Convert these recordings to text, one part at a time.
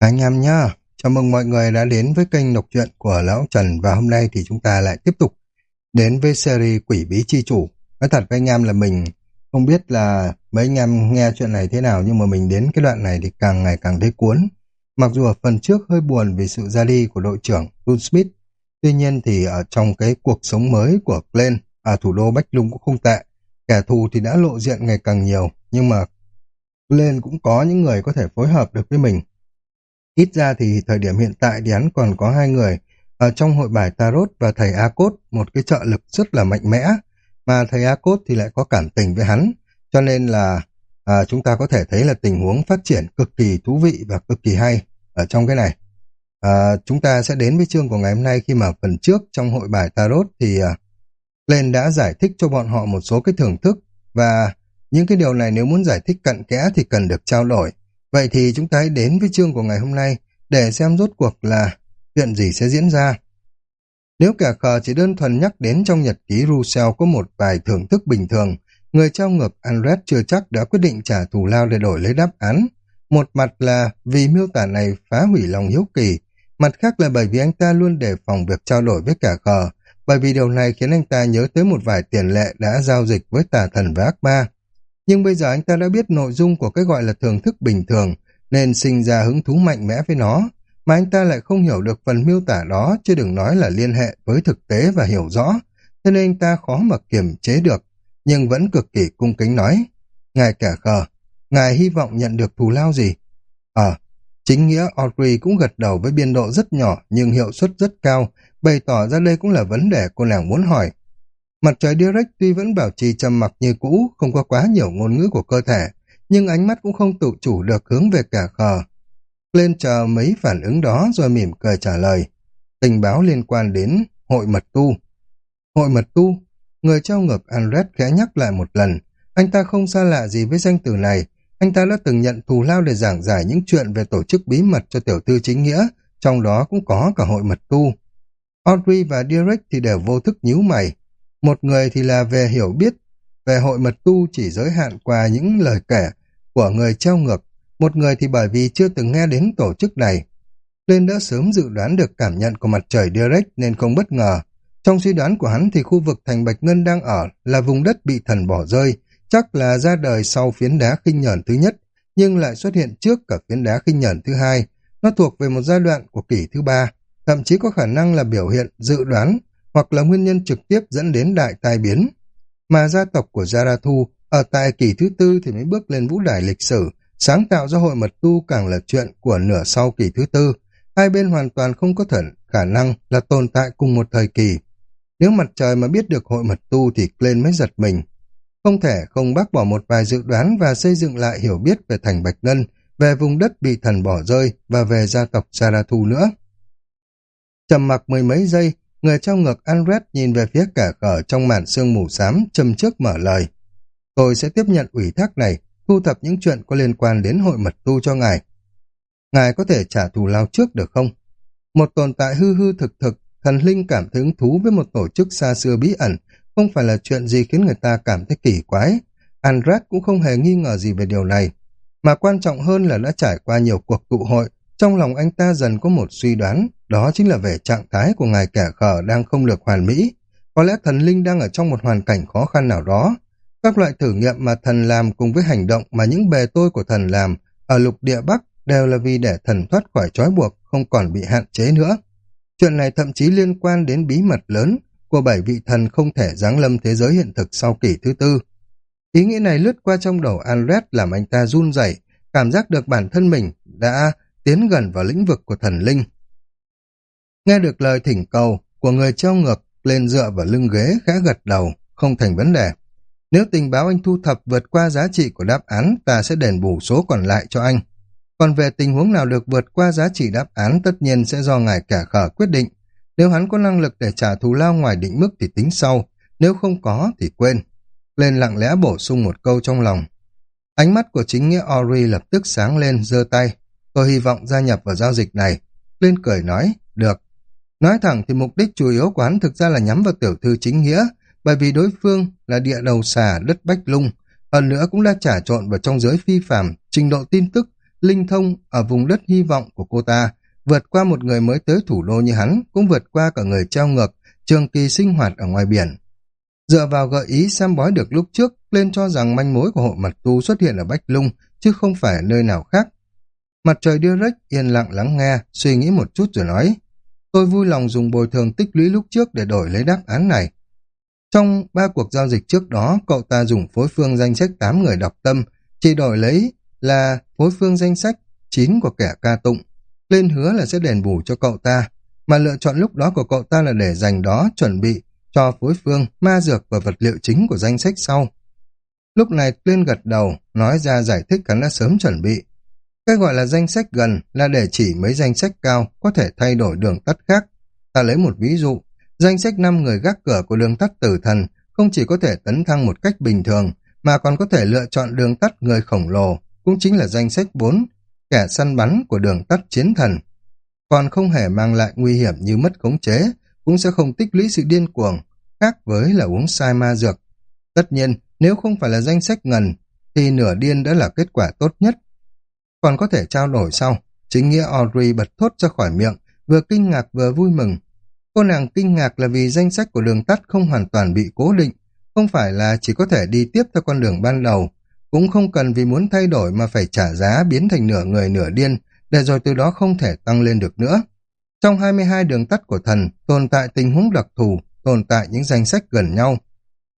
Anh em nhá, chào mừng mọi người đã đến với kênh đọc truyện của Lão Trần và hôm nay thì chúng ta lại tiếp tục đến với series Quỷ Bí Chi Chủ. Nói thật với anh em là mình không biết là mấy anh em nghe chuyện này thế nào nhưng mà mình đến cái đoạn này thì càng ngày càng thấy cuốn. Mặc dù ở phần trước hơi buồn vì sự ra đi của đội trưởng Dun Smith, tuy nhiên thì ở trong cái cuộc sống mới của Glenn ở thủ đô Bách Lung cũng không tệ. Kẻ thù thì đã lộ diện ngày càng nhiều nhưng mà Glenn cũng có những người có thể phối hợp được với mình Ít ra thì thời điểm hiện tại thì hắn còn có hai người ở trong hội bài Tarot và thầy A-Cốt, một cái trợ lực rất là mạnh mẽ, mà thầy A-Cốt thì lại có cảm tình với hắn, cho nên là à, chúng ta có thể thấy là tình huống phát triển cực kỳ thú vị và cực kỳ hay ở trong cái này. À, chúng ta sẽ đến với chương của ngày hôm nay khi mà phần trước trong hội bài Tarot thì à, Lên đã giải thích cho bọn họ một số cái thưởng thức và những cái điều này nếu muốn giải thích cặn kẽ thì cần được trao đổi. Vậy thì chúng ta hãy đến với chương của ngày hôm nay để xem rốt cuộc là chuyện gì sẽ diễn ra. Nếu cả khờ chỉ đơn thuần nhắc đến trong nhật ký Russell có một vài thưởng thức bình thường, người trao ngược Andret chưa chắc đã quyết định trả thù lao để đổi lấy đáp án. Một mặt là vì miêu tả này phá hủy lòng hiếu kỳ, mặt khác là bởi vì anh ta luôn đề phòng việc trao đổi với cả khờ, bởi vì điều này khiến anh ta nhớ tới một vài tiền lệ đã giao dịch với tà thần và ác ma. Nhưng bây giờ anh ta đã biết nội dung của cái gọi là thưởng thức bình thường, nên sinh ra hứng thú mạnh mẽ với nó, mà anh ta lại không hiểu được phần miêu tả đó, chứ đừng nói là liên hệ với thực tế và hiểu rõ, cho nên anh ta khó mà kiềm chế được, nhưng vẫn cực kỳ cung kính nói. Ngài kẻ khờ, ngài hy vọng nhận được thù lao gì? Ờ, chính nghĩa Audrey cũng gật đầu với biên độ rất nhỏ nhưng hiệu suất rất cao, bày tỏ ra đây cũng là vấn đề cô nàng muốn hỏi. Mặt trời Direct tuy vẫn bảo trì trầm mặc như cũ, không có quá nhiều ngôn ngữ của cơ thể, nhưng ánh mắt cũng không tự chủ được hướng về cả khờ. Lên chờ mấy phản ứng đó rồi mỉm cười trả lời. Tình báo liên quan đến hội mật tu. Hội mật tu, người trao ngược Andret khẽ nhắc lại một lần. Anh ta không xa lạ gì với danh từ này. Anh ta đã từng nhận thù lao để giảng giải những chuyện về tổ chức bí mật cho tiểu thư chính nghĩa, trong đó cũng có cả hội mật tu. Audrey và Direct thì đều vô thức nhíu mày. Một người thì là về hiểu biết, về hội mật tu chỉ giới hạn qua những lời kể của người treo ngược, một người thì bởi vì chưa từng nghe đến tổ chức này. Lên đã sớm dự đoán được cảm nhận của mặt trời Direct nên không bất ngờ. Trong suy đoán của hắn thì khu vực thành Bạch Ngân đang ở là vùng đất bị thần bỏ rơi, chắc là ra đời sau phiến đá khinh nhờn thứ nhất, nhưng lại xuất hiện trước cả phiến đá khinh nhờn thứ hai. Nó thuộc về một giai đoạn của kỷ thứ ba, thậm chí có khả năng là biểu hiện dự đoán hoặc là nguyên nhân trực tiếp dẫn đến đại tai biến. Mà gia tộc của Jarathu ở tại kỷ thứ tư thì mới bước lên vũ đài lịch sử, sáng tạo ra hội mật tu càng là chuyện của nửa sau kỷ thứ tư. Hai bên hoàn toàn không có thần khả năng là tồn tại cùng một thời kỳ. Nếu mặt trời mà biết được hội mật tu thì lên mới giật mình. Không thể không bác bỏ một vài dự đoán và xây dựng lại hiểu biết về thành Bạch Ngân, về vùng đất bị thần bỏ rơi và về gia tộc Zarathu nữa. Trầm mặc mười mấy giây, Người trong ngực Andret nhìn về phía cả cờ trong màn sương mù xám, châm trước mở lời. Tôi sẽ tiếp nhận ủy thác này, thu thập những chuyện có liên quan đến hội mật tu cho ngài. Ngài có thể trả thù lao trước được không? Một tồn tại hư hư thực thực, thần linh cảm thấy hứng thú với một tổ chức xa xưa bí ẩn, không phải là chuyện gì khiến người ta cảm thấy kỳ quái. Andret cũng không hề nghi ngờ gì về điều này. Mà quan trọng hơn là đã trải qua nhiều cuộc tụ hội, trong lòng anh ta dần có một suy đoán, đó chính là về trạng thái của ngài kẻ khờ đang không được hoàn mỹ. Có lẽ thần linh đang ở trong một hoàn cảnh khó khăn nào đó. Các loại thử nghiệm mà thần làm cùng với hành động mà những bề tôi của thần làm ở lục địa Bắc đều là vì để thần thoát khỏi trói buộc, không còn bị hạn chế nữa. Chuyện này thậm chí liên quan đến bí mật lớn của bảy vị thần không thể giáng lâm thế giới hiện thực sau kỷ thứ tư. Ý nghĩ này lướt qua trong đầu Andret làm anh ta run rẩy, cảm giác được bản thân mình đã tiến gần vào lĩnh vực của thần linh. Nghe được lời thỉnh cầu của người treo ngược lên dựa vào lưng ghế khẽ gật đầu, không thành vấn đề. Nếu tình báo anh thu thập vượt qua giá trị của đáp án, ta sẽ đền bù số còn lại cho anh. Còn về tình huống nào được vượt qua giá trị đáp án tất nhiên sẽ do ngài kẻ khở quyết định. Nếu hắn có năng lực để trả thù lao ngoài định mức thì tính sau, nếu không có thì quên. Lên lặng lẽ bổ sung một câu trong lòng. Ánh mắt của chính nghĩa Ori lập tức sáng lên, giơ tay. Tôi hy vọng gia nhập vào giao dịch này. Lên cười nói, được. Nói thẳng thì mục đích chủ yếu của hắn thực ra là nhắm vào tiểu thư chính nghĩa, bởi vì đối phương là địa đầu xà đất Bách Lung, hơn nữa cũng đã trả trộn vào trong giới phi phạm, trình độ tin tức linh thông ở vùng đất hy vọng của cô ta, vượt qua một người mới tới thủ đô như hắn, cũng vượt qua cả người treo ngược, trường kỳ sinh hoạt ở ngoài biển. Dựa vào gợi ý xem bói được lúc trước, lên cho rằng manh mối của hội mặt tu xuất hiện ở Bách Lung, chứ không phải ở nơi nào khác. Mặt trời đưa rách, yên lặng lắng nghe, suy nghĩ một chút rồi nói. Tôi vui lòng dùng bồi thường tích lũy lúc trước để đổi lấy đáp án này. Trong ba cuộc giao dịch trước đó, cậu ta dùng phối phương danh sách 8 người đọc tâm, chỉ đổi lấy là phối phương danh sách 9 của kẻ ca tụng. Lên hứa là sẽ đền bù cho cậu ta, mà lựa chọn lúc đó của cậu ta là để dành đó chuẩn bị cho phối phương, ma dược và vật liệu chính của danh sách sau. Lúc này Clint gật đầu, nói ra giải thích hắn đã sớm chuẩn bị. Cái gọi là danh sách gần là để chỉ mấy danh sách cao có thể thay đổi đường tắt khác. Ta lấy một ví dụ, danh sách 5 người gác cửa của đường tắt tử thần không chỉ có thể tấn thăng một cách bình thường, mà còn có thể lựa chọn đường tắt người khổng lồ, cũng chính là danh sách 4, kẻ săn bắn của đường tắt chiến thần. Còn không hề mang lại nguy hiểm như mất khống chế, cũng sẽ không tích lũy sự điên cuồng, khác với là uống sai ma dược. Tất nhiên, nếu không phải là danh sách ngần, thì nửa điên đã là kết quả tốt nhất. Còn có thể trao đổi sau, chính nghĩa Audrey bật thốt ra khỏi miệng, vừa kinh ngạc vừa vui mừng. Cô nàng kinh ngạc là vì danh sách của đường tắt không hoàn toàn bị cố định, không phải là chỉ có thể đi tiếp theo con đường ban đầu, cũng không cần vì muốn thay đổi mà phải trả giá biến thành nửa người nửa điên, để rồi từ đó không thể tăng lên được nữa. Trong 22 đường tắt của thần, tồn tại tình huống đặc thù, tồn tại những danh sách gần nhau.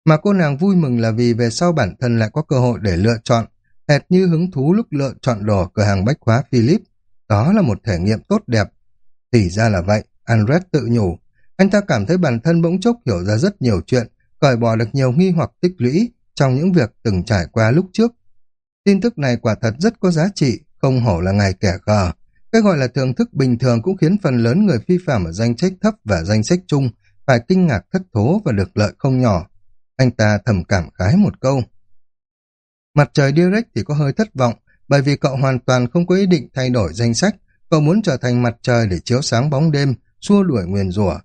Mà cô nàng vui mừng là vì về sau bản thân lại có cơ hội để lựa chọn, hệt như hứng thú lúc lựa chọn đồ cửa hàng bách hóa Philip. Đó là một thể nghiệm tốt đẹp. Thì ra là vậy, Andres tự nhủ. Anh ta cảm thấy bản thân bỗng chốc hiểu ra rất nhiều chuyện, cởi bỏ được nhiều nghi hoặc tích lũy trong những việc từng trải qua lúc trước. Tin tức này quả thật rất có giá trị, không hổ là ngài kẻ gờ Cái gọi là thưởng thức bình thường cũng khiến phần lớn người phi phạm ở danh sách thấp và danh sách chung phải kinh ngạc thất thố và được lợi không nhỏ. Anh ta thầm cảm khái một câu. Mặt trời Direct thì có hơi thất vọng, bởi vì cậu hoàn toàn không có ý định thay đổi danh sách, cậu muốn trở thành mặt trời để chiếu sáng bóng đêm, xua đuổi nguyền rủa.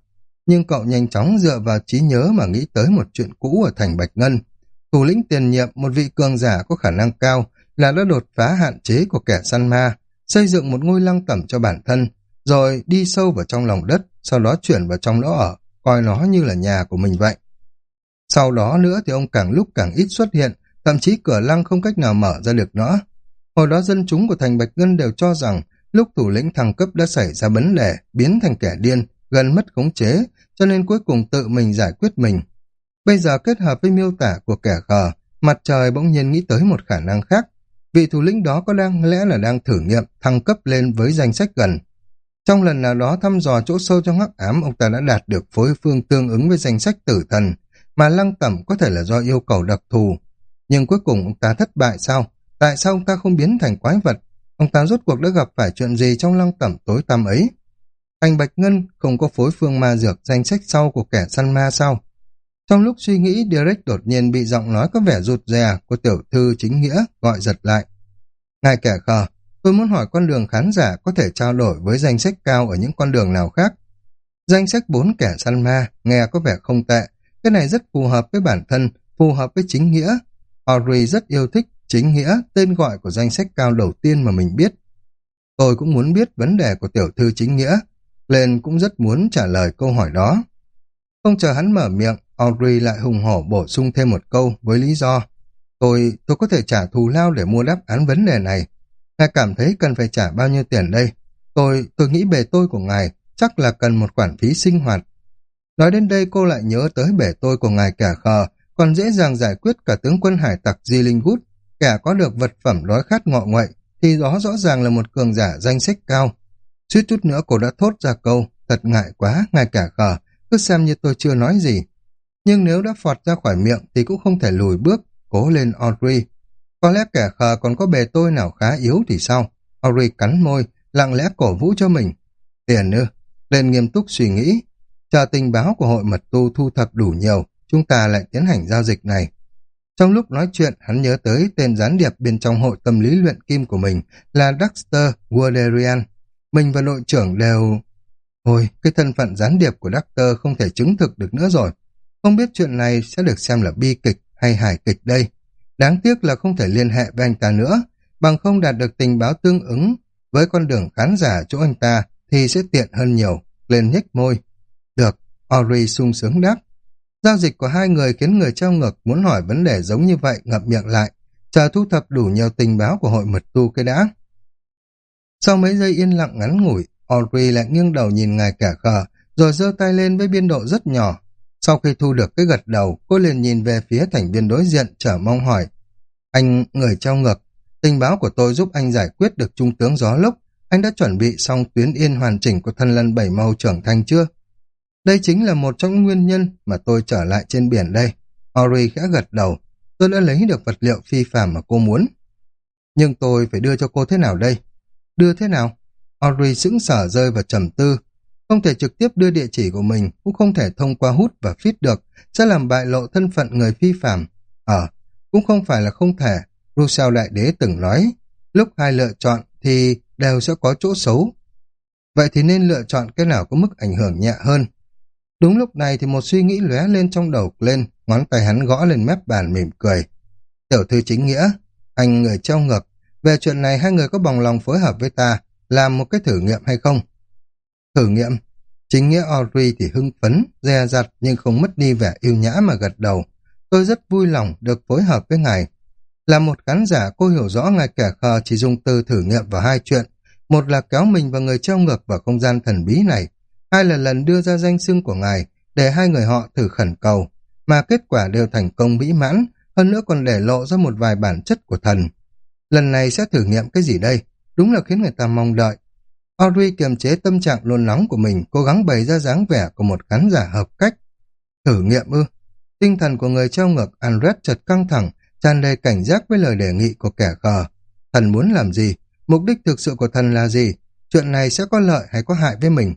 Nhưng cậu nhanh chóng dựa vào trí nhớ mà nghĩ tới một chuyện cũ ở thành Bạch Ngân. Thủ lĩnh tiền nhiệm, một vị cường giả có khả năng cao, là đã đột phá hạn chế của kẻ săn ma, xây dựng một ngôi lăng tẩm cho bản thân, rồi đi sâu vào trong lòng đất, sau đó chuyển vào trong đó ở, coi nó như là nhà của mình vậy. Sau đó nữa thì ông càng lúc càng ít xuất hiện, thậm chí cửa lăng không cách nào mở ra được nữa. Hồi đó dân chúng của thành Bạch Ngân đều cho rằng lúc thủ lĩnh thăng cấp đã xảy ra vấn đề, biến thành kẻ điên, gần mất khống chế, cho nên cuối cùng tự mình giải quyết mình. Bây giờ kết hợp với miêu tả của kẻ khờ, mặt trời bỗng nhiên nghĩ tới một khả năng khác. Vị thủ lĩnh đó có đang lẽ là đang thử nghiệm thăng cấp lên với danh sách gần. Trong lần nào đó thăm dò chỗ sâu trong hắc ám, ông ta đã đạt được phối phương tương ứng với danh sách tử thần, mà lăng tẩm có thể là do yêu cầu đặc thù. Nhưng cuối cùng ông ta thất bại sao? Tại sao ông ta không biến thành quái vật? Ông ta rốt cuộc đã gặp phải chuyện gì trong lăng tẩm tối tăm ấy? Thành Bạch Ngân không có phối phương ma dược danh sách sau của kẻ săn ma sao? Trong lúc suy nghĩ, Derek đột nhiên bị giọng nói có vẻ rụt rè của tiểu thư chính nghĩa gọi giật lại. Ngài kẻ khờ, tôi muốn hỏi con đường khán giả có thể trao đổi với danh sách cao ở những con đường nào khác. Danh sách bốn kẻ săn ma nghe có vẻ không tệ, cái này rất phù hợp với bản thân, phù hợp với chính nghĩa. Audrey rất yêu thích chính nghĩa, tên gọi của danh sách cao đầu tiên mà mình biết. Tôi cũng muốn biết vấn đề của tiểu thư chính nghĩa, lên cũng rất muốn trả lời câu hỏi đó. Không chờ hắn mở miệng, Audrey lại hùng hổ bổ sung thêm một câu với lý do. Tôi, tôi có thể trả thù lao để mua đáp án vấn đề này. Ngài cảm thấy cần phải trả bao nhiêu tiền đây? Tôi, tôi nghĩ bề tôi của ngài chắc là cần một khoản phí sinh hoạt. Nói đến đây cô lại nhớ tới bể tôi của ngài kẻ khờ, còn dễ dàng giải quyết cả tướng quân hải tặc Di Linh Gút. Kẻ có được vật phẩm đói khát ngọ ngoại, thì đó rõ ràng là một cường giả danh sách cao. Suýt chút nữa cô đã thốt ra câu, thật ngại quá, ngay cả khờ, cứ xem như tôi chưa nói gì. Nhưng nếu đã phọt ra khỏi miệng thì cũng không thể lùi bước, cố lên Audrey. Có lẽ kẻ khờ còn có bề tôi nào khá yếu thì sao? Audrey cắn môi, lặng lẽ cổ vũ cho mình. Tiền ư? Lên nghiêm túc suy nghĩ. Chờ tình báo của hội mật tu thu thập đủ nhiều, chúng ta lại tiến hành giao dịch này. Trong lúc nói chuyện, hắn nhớ tới tên gián điệp bên trong hội tâm lý luyện kim của mình là Dexter Warderian. Mình và đội trưởng đều... Ôi, cái thân phận gián điệp của Dexter không thể chứng thực được nữa rồi. Không biết chuyện này sẽ được xem là bi kịch hay hài kịch đây. Đáng tiếc là không thể liên hệ với anh ta nữa. bằng không đạt được tình báo tương ứng với con đường khán giả chỗ anh ta thì sẽ tiện hơn nhiều, lên nhếch môi. Được, Ori sung sướng đáp. Giao dịch của hai người khiến người trao ngược muốn hỏi vấn đề giống như vậy ngậm miệng lại, chờ thu thập đủ nhiều tình báo của hội mật tu cái đã. Sau mấy giây yên lặng ngắn ngủi, Audrey lại nghiêng đầu nhìn ngài cả khờ, rồi giơ tay lên với biên độ rất nhỏ. Sau khi thu được cái gật đầu, cô liền nhìn về phía thành viên đối diện, trở mong hỏi. Anh, người trao ngược, tình báo của tôi giúp anh giải quyết được trung tướng gió lốc. Anh đã chuẩn bị xong tuyến yên hoàn chỉnh của thân lân bảy màu trưởng thành chưa? Đây chính là một trong những nguyên nhân mà tôi trở lại trên biển đây. Ori khẽ gật đầu. Tôi đã lấy được vật liệu phi phạm mà cô muốn. Nhưng tôi phải đưa cho cô thế nào đây? Đưa thế nào? Ori sững sở rơi vào trầm tư. Không thể trực tiếp đưa địa chỉ của mình, cũng không thể thông qua hút và feed được, sẽ làm bại lộ thân phận người phi phạm. Ờ, cũng không phải là không thể. Rousseau Đại Đế từng nói, lúc hai lựa chọn thì đều sẽ có chỗ xấu. Vậy thì nên lựa chọn cái nào có mức ảnh hưởng nhẹ hơn. Đúng lúc này thì một suy nghĩ lóe lên trong đầu lên, ngón tay hắn gõ lên mép bàn mỉm cười. Tiểu thư chính nghĩa, anh người treo ngược, về chuyện này hai người có bằng lòng phối hợp với ta, làm một cái thử nghiệm hay không? Thử nghiệm. Chính nghĩa Audrey thì hưng phấn, dè dặt nhưng không mất đi vẻ yêu nhã mà gật đầu. Tôi rất vui lòng được phối hợp với ngài. Là một khán giả, cô hiểu rõ ngài kẻ khờ chỉ dùng từ thử nghiệm vào hai chuyện. Một là kéo mình và người treo ngược vào không gian thần bí này. Hai là lần đưa ra danh xưng của ngài để hai người họ thử khẩn cầu. Mà kết quả đều thành công mỹ mãn, hơn nữa còn để lộ ra một vài bản chất của thần. Lần này sẽ thử nghiệm cái gì đây? Đúng là khiến người ta mong đợi. Audrey kiềm chế tâm trạng luôn nóng của mình, cố gắng bày ra dáng vẻ của một khán giả hợp cách. Thử nghiệm ư? Tinh thần của người treo ngược Andret chợt căng thẳng, tràn đầy cảnh giác với lời đề nghị của kẻ khờ. Thần muốn làm gì? Mục đích thực sự của thần là gì? Chuyện này sẽ có lợi hay có hại với mình?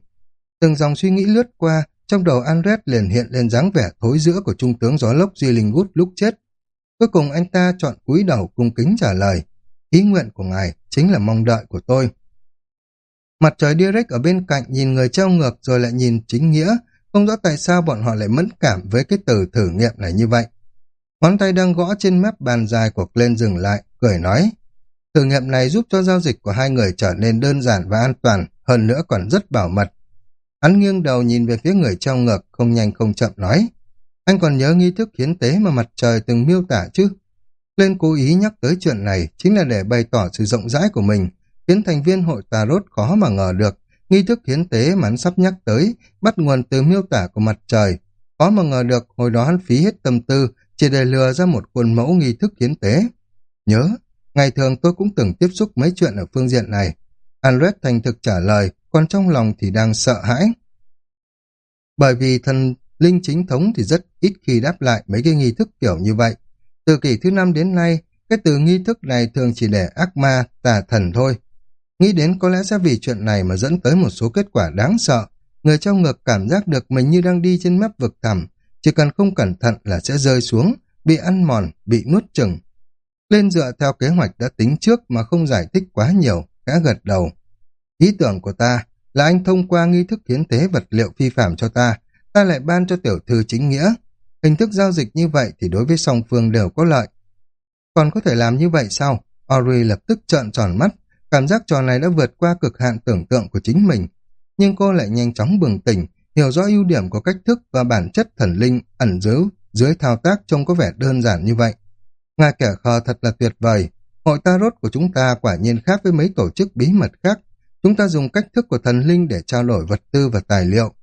Từng dòng suy nghĩ lướt qua, trong đầu Andres liền hiện lên dáng vẻ thối giữa của trung tướng gió lốc Di Linh Gút lúc chết. Cuối cùng anh ta chọn cúi đầu cung kính trả lời. Ý nguyện của ngài chính là mong đợi của tôi. Mặt trời direct ở bên cạnh nhìn người treo ngược rồi lại nhìn chính nghĩa, không rõ tại sao bọn họ lại mẫn cảm với cái từ thử nghiệm này như vậy. Ngón tay đang gõ trên mép bàn dài của lên dừng lại, cười nói. Thử nghiệm này giúp cho giao dịch của hai người trở nên đơn giản và an toàn, hơn nữa còn rất bảo mật. Hắn nghiêng đầu nhìn về phía người treo ngược, không nhanh không chậm nói. Anh còn nhớ nghi thức hiến tế mà mặt trời từng miêu tả chứ? Lên cố ý nhắc tới chuyện này chính là để bày tỏ sự rộng rãi của mình, khiến thành viên hội Tarot khó mà ngờ được. Nghi thức hiến tế mà hắn sắp nhắc tới bắt nguồn từ miêu tả của mặt trời. Khó mà ngờ được hồi đó hắn phí hết tâm tư chỉ để lừa ra một khuôn mẫu nghi thức hiến tế. Nhớ, ngày thường tôi cũng từng tiếp xúc mấy chuyện ở phương diện này. Andres thành thực trả lời, còn trong lòng thì đang sợ hãi. Bởi vì thần linh chính thống thì rất ít khi đáp lại mấy cái nghi thức kiểu như vậy. Từ kỷ thứ năm đến nay, cái từ nghi thức này thường chỉ để ác ma, tà thần thôi. Nghĩ đến có lẽ sẽ vì chuyện này mà dẫn tới một số kết quả đáng sợ. Người trong ngực cảm giác được mình như đang đi trên mép vực thẳm, chỉ cần không cẩn thận là sẽ rơi xuống, bị ăn mòn, bị nuốt chừng. Lên dựa theo kế hoạch đã tính trước mà không giải thích quá nhiều, khẽ gật đầu. Ý tưởng của ta là anh thông qua nghi thức hiến tế vật liệu phi phạm cho ta, ta lại ban cho tiểu thư chính nghĩa. Hình thức giao dịch như vậy thì đối với song phương đều có lợi. Còn có thể làm như vậy sao? Ori lập tức trợn tròn mắt, cảm giác trò này đã vượt qua cực hạn tưởng tượng của chính mình. Nhưng cô lại nhanh chóng bừng tỉnh, hiểu rõ ưu điểm của cách thức và bản chất thần linh ẩn giấu dưới thao tác trông có vẻ đơn giản như vậy. Ngài kẻ khờ thật là tuyệt vời. Hội tarot của chúng ta quả nhiên khác với mấy tổ chức bí mật khác. Chúng ta dùng cách thức của thần linh để trao đổi vật tư và tài liệu.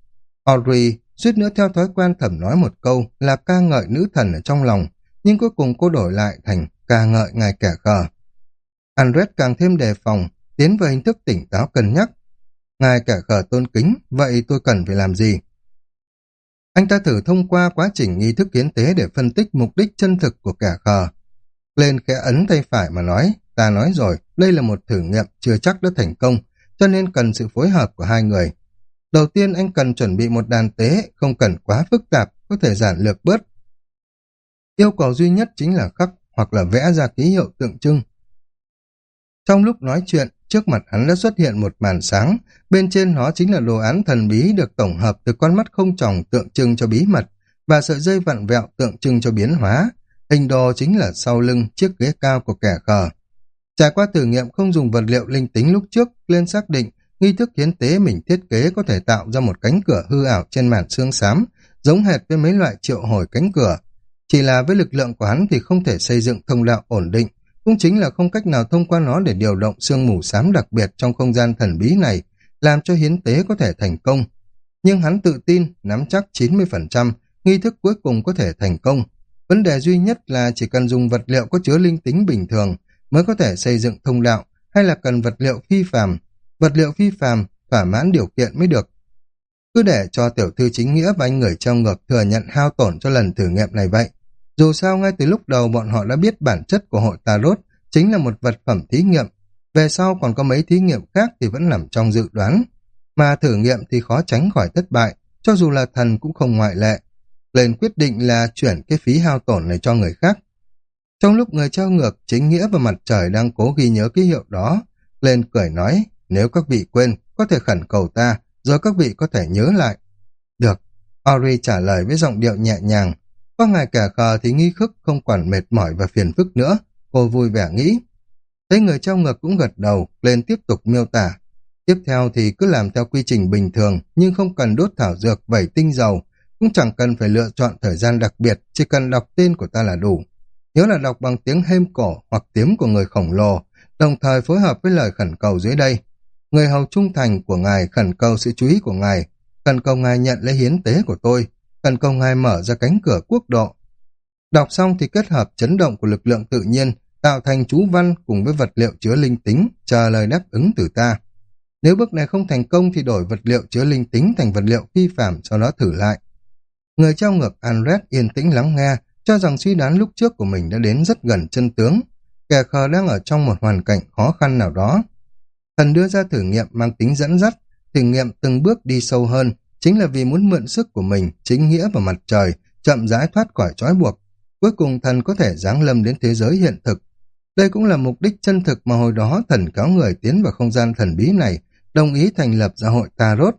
Audrey suýt nữa theo thói quen thẩm nói một câu là ca ngợi nữ thần ở trong lòng, nhưng cuối cùng cô đổi lại thành ca ngợi ngài kẻ khờ. Andret càng thêm đề phòng, tiến vào hình thức tỉnh táo cân nhắc. Ngài kẻ khờ tôn kính, vậy tôi cần phải làm gì? Anh ta thử thông qua quá trình nghi thức kiến tế để phân tích mục đích chân thực của kẻ khờ. Lên khẽ ấn tay phải mà nói, ta nói rồi, đây là một thử nghiệm chưa chắc đã thành công, cho nên cần sự phối hợp của hai người. Đầu tiên anh cần chuẩn bị một đàn tế, không cần quá phức tạp, có thể giản lược bớt. Yêu cầu duy nhất chính là khắc hoặc là vẽ ra ký hiệu tượng trưng. Trong lúc nói chuyện, trước mặt hắn đã xuất hiện một màn sáng, bên trên nó chính là đồ án thần bí được tổng hợp từ con mắt không tròng tượng trưng cho bí mật và sợi dây vặn vẹo tượng trưng cho biến hóa. Hình đồ chính là sau lưng chiếc ghế cao của kẻ khờ. Trải qua thử nghiệm không dùng vật liệu linh tính lúc trước, lên xác định nghi thức hiến tế mình thiết kế có thể tạo ra một cánh cửa hư ảo trên màn xương xám, giống hệt với mấy loại triệu hồi cánh cửa. Chỉ là với lực lượng của hắn thì không thể xây dựng thông đạo ổn định, cũng chính là không cách nào thông qua nó để điều động sương mù xám đặc biệt trong không gian thần bí này, làm cho hiến tế có thể thành công. Nhưng hắn tự tin, nắm chắc 90%, nghi thức cuối cùng có thể thành công. Vấn đề duy nhất là chỉ cần dùng vật liệu có chứa linh tính bình thường mới có thể xây dựng thông đạo, hay là cần vật liệu phi phàm. Vật liệu phi phàm thỏa mãn điều kiện mới được. Cứ để cho tiểu thư chính nghĩa và anh người trong ngược thừa nhận hao tổn cho lần thử nghiệm này vậy. Dù sao ngay từ lúc đầu bọn họ đã biết bản chất của hội Tarot chính là một vật phẩm thí nghiệm. Về sau còn có mấy thí nghiệm khác thì vẫn nằm trong dự đoán. Mà thử nghiệm thì khó tránh khỏi thất bại, cho dù là thần cũng không ngoại lệ. Lên quyết định là chuyển cái phí hao tổn này cho người khác. Trong lúc người trao ngược, chính nghĩa và mặt trời đang cố ghi nhớ ký hiệu đó. Lên cười nói, nếu các vị quên, có thể khẩn cầu ta, rồi các vị có thể nhớ lại. Được, Ori trả lời với giọng điệu nhẹ nhàng, có ngày cả khờ thì nghi khức không quản mệt mỏi và phiền phức nữa, cô vui vẻ nghĩ. Thấy người treo ngược cũng gật đầu, lên tiếp tục miêu tả. Tiếp theo thì cứ làm theo quy trình bình thường, nhưng không cần đốt thảo dược vẩy tinh dầu, cũng chẳng cần phải lựa chọn thời gian đặc biệt, chỉ cần đọc tên của ta là đủ. Nhớ là đọc bằng tiếng hêm cổ hoặc tiếng của người khổng lồ, đồng thời phối hợp với lời khẩn cầu dưới đây. Người hầu trung thành của ngài khẩn cầu sự chú ý của ngài, khẩn cầu ngài nhận lấy hiến tế của tôi, cần cầu ngài mở ra cánh cửa quốc độ. Đọc xong thì kết hợp chấn động của lực lượng tự nhiên, tạo thành chú văn cùng với vật liệu chứa linh tính, chờ lời đáp ứng từ ta. Nếu bước này không thành công thì đổi vật liệu chứa linh tính thành vật liệu phi phạm, sau đó thử lại. Người trao ngược anred yên tĩnh lắng nghe, cho rằng suy đoán lúc trước của mình đã đến rất gần chân tướng. Kẻ khờ đang ở trong một hoàn cảnh khó khăn nào đó. Thần đưa ra thử nghiệm mang tính dẫn dắt, thử nghiệm từng bước đi sâu hơn, chính là vì muốn mượn sức của mình, chính nghĩa và mặt trời, chậm rãi thoát khỏi trói buộc. Cuối cùng thần có thể giáng lâm đến thế giới hiện thực. Đây cũng là mục đích chân thực mà hồi đó thần cáo người tiến vào không gian thần bí này, đồng ý thành lập ra hội Tarot.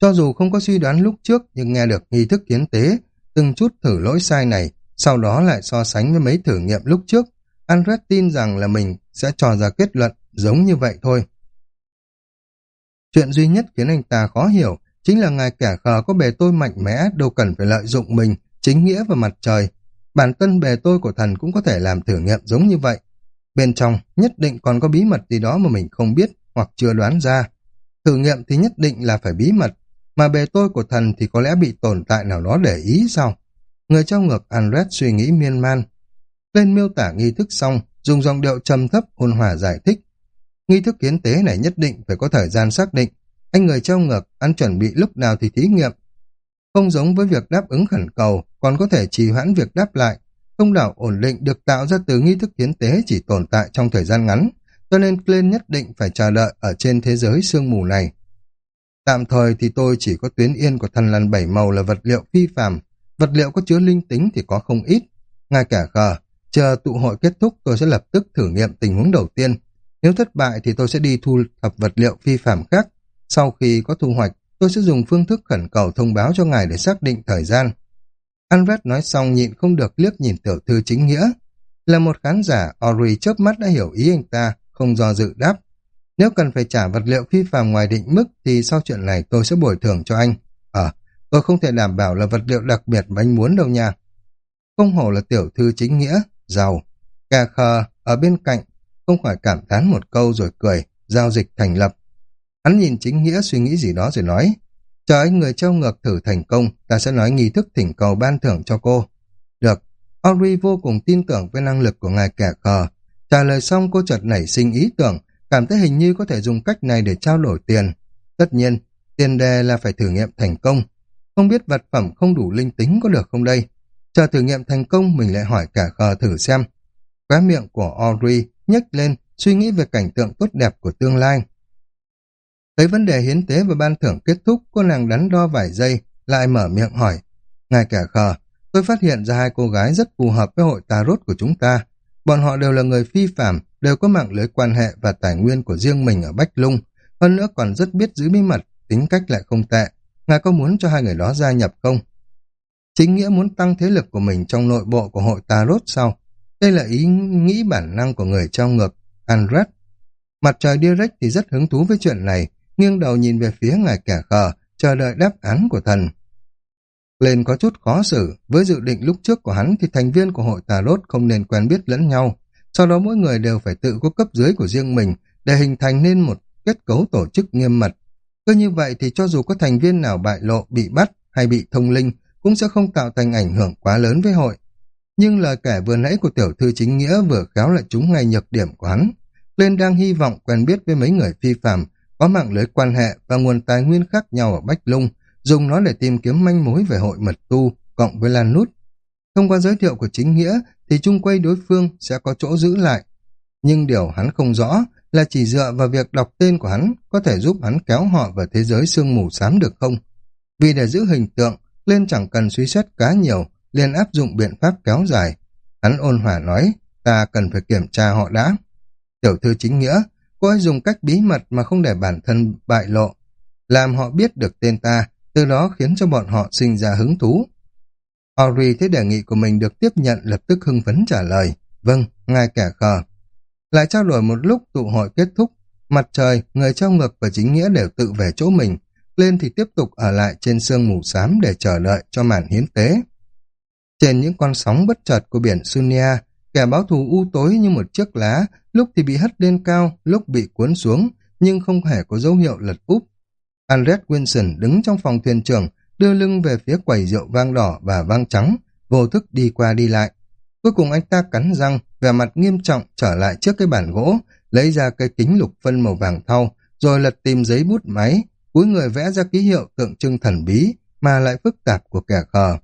Cho dù không có suy đoán lúc trước nhưng nghe được nghi thức kiến tế, từng chút thử lỗi sai này, sau đó lại so sánh với mấy thử nghiệm lúc trước, Andret tin rằng là mình sẽ cho ra kết luận giống như vậy thôi. Chuyện duy nhất khiến anh ta khó hiểu chính là ngài kẻ khờ có bề tôi mạnh mẽ đâu cần phải lợi dụng mình, chính nghĩa và mặt trời. Bản thân bề tôi của thần cũng có thể làm thử nghiệm giống như vậy. Bên trong nhất định còn có bí mật gì đó mà mình không biết hoặc chưa đoán ra. Thử nghiệm thì nhất định là phải bí mật, mà bề tôi của thần thì có lẽ bị tồn tại nào đó để ý sao? Người trong ngược Andret suy nghĩ miên man. Lên miêu tả nghi thức xong, dùng dòng điệu trầm thấp ôn hòa giải thích. Nghi thức kiến tế này nhất định phải có thời gian xác định. Anh người trao ngược, ăn chuẩn bị lúc nào thì thí nghiệm. Không giống với việc đáp ứng khẩn cầu, còn có thể trì hoãn việc đáp lại. Thông đảo ổn định được tạo ra từ nghi thức kiến tế chỉ tồn tại trong thời gian ngắn, cho nên Glenn nhất định phải chờ đợi ở trên thế giới sương mù này. Tạm thời thì tôi chỉ có tuyến yên của thần lằn bảy màu là vật liệu phi phàm, vật liệu có chứa linh tính thì có không ít. Ngay cả khờ, chờ tụ hội kết thúc tôi sẽ lập tức thử nghiệm tình huống đầu tiên, nếu thất bại thì tôi sẽ đi thu thập vật liệu phi phạm khác. Sau khi có thu hoạch, tôi sẽ dùng phương thức khẩn cầu thông báo cho ngài để xác định thời gian. Anvet nói xong nhịn không được liếc nhìn tiểu thư chính nghĩa. Là một khán giả, Ori chớp mắt đã hiểu ý anh ta, không do dự đáp. Nếu cần phải trả vật liệu phi phạm ngoài định mức thì sau chuyện này tôi sẽ bồi thường cho anh. Ờ, tôi không thể đảm bảo là vật liệu đặc biệt mà anh muốn đâu nha. Không hổ là tiểu thư chính nghĩa, giàu. Cà khờ ở bên cạnh không khỏi cảm thán một câu rồi cười, giao dịch thành lập. Hắn nhìn chính nghĩa suy nghĩ gì đó rồi nói, chờ anh người treo ngược thử thành công, ta sẽ nói nghi thức thỉnh cầu ban thưởng cho cô. Được, Audrey vô cùng tin tưởng với năng lực của ngài kẻ khờ. Trả lời xong cô chợt nảy sinh ý tưởng, cảm thấy hình như có thể dùng cách này để trao đổi tiền. Tất nhiên, tiền đề là phải thử nghiệm thành công. Không biết vật phẩm không đủ linh tính có được không đây? Chờ thử nghiệm thành công mình lại hỏi cả khờ thử xem. Khóe miệng của Audrey nhếch lên, suy nghĩ về cảnh tượng tốt đẹp của tương lai. Thấy vấn đề hiến tế và ban thưởng kết thúc, cô nàng đắn đo vài giây, lại mở miệng hỏi. Ngài kẻ khờ, tôi phát hiện ra hai cô gái rất phù hợp với hội tarot của chúng ta. Bọn họ đều là người phi phạm, đều có mạng lưới quan hệ và tài nguyên của riêng mình ở Bách Lung, hơn nữa còn rất biết giữ bí mật, tính cách lại không tệ. Ngài có muốn cho hai người đó gia nhập không? Chính nghĩa muốn tăng thế lực của mình trong nội bộ của hội Tarot sau. Đây là ý nghĩ bản năng của người trao ngược, Andret. Mặt trời Direct thì rất hứng thú với chuyện này, nghiêng đầu nhìn về phía ngài kẻ khờ, chờ đợi đáp án của thần. Lên có chút khó xử, với dự định lúc trước của hắn thì thành viên của hội tà lốt không nên quen biết lẫn nhau, sau đó mỗi người đều phải tự có cấp dưới của riêng mình để hình thành nên một kết cấu tổ chức nghiêm mật. Cứ như vậy thì cho dù có thành viên nào bại lộ, bị bắt hay bị thông linh cũng sẽ không tạo thành ảnh hưởng quá lớn với hội. Nhưng lời kể vừa nãy của tiểu thư chính nghĩa vừa khéo lại trúng ngay nhược điểm của hắn. Lên đang hy vọng quen biết với mấy người phi phạm, có mạng lưới quan hệ và nguồn tài nguyên khác nhau ở Bách Lung, dùng nó để tìm kiếm manh mối về hội mật tu, cộng với Lan Nút. Thông qua giới thiệu của chính nghĩa, thì chung quay đối phương sẽ có chỗ giữ lại. Nhưng điều hắn không rõ là chỉ dựa vào việc đọc tên của hắn có thể giúp hắn kéo họ vào thế giới sương mù xám được không. Vì để giữ hình tượng, lên chẳng cần suy xét cá nhiều, liền áp dụng biện pháp kéo dài. Hắn ôn hòa nói, ta cần phải kiểm tra họ đã. Tiểu thư chính nghĩa, cô ấy dùng cách bí mật mà không để bản thân bại lộ, làm họ biết được tên ta, từ đó khiến cho bọn họ sinh ra hứng thú. Ori thấy đề nghị của mình được tiếp nhận lập tức hưng phấn trả lời, vâng, ngài kẻ khờ. Lại trao đổi một lúc tụ hội kết thúc, mặt trời, người trao ngược và chính nghĩa đều tự về chỗ mình, lên thì tiếp tục ở lại trên sương mù xám để chờ đợi cho màn hiến tế. Trên những con sóng bất chợt của biển Sunia, kẻ báo thù u tối như một chiếc lá, lúc thì bị hất lên cao, lúc bị cuốn xuống, nhưng không hề có dấu hiệu lật úp. Andres Wilson đứng trong phòng thuyền trưởng, đưa lưng về phía quầy rượu vang đỏ và vang trắng, vô thức đi qua đi lại. Cuối cùng anh ta cắn răng, vẻ mặt nghiêm trọng trở lại trước cái bàn gỗ, lấy ra cây kính lục phân màu vàng thau, rồi lật tìm giấy bút máy, cúi người vẽ ra ký hiệu tượng trưng thần bí mà lại phức tạp của kẻ khờ.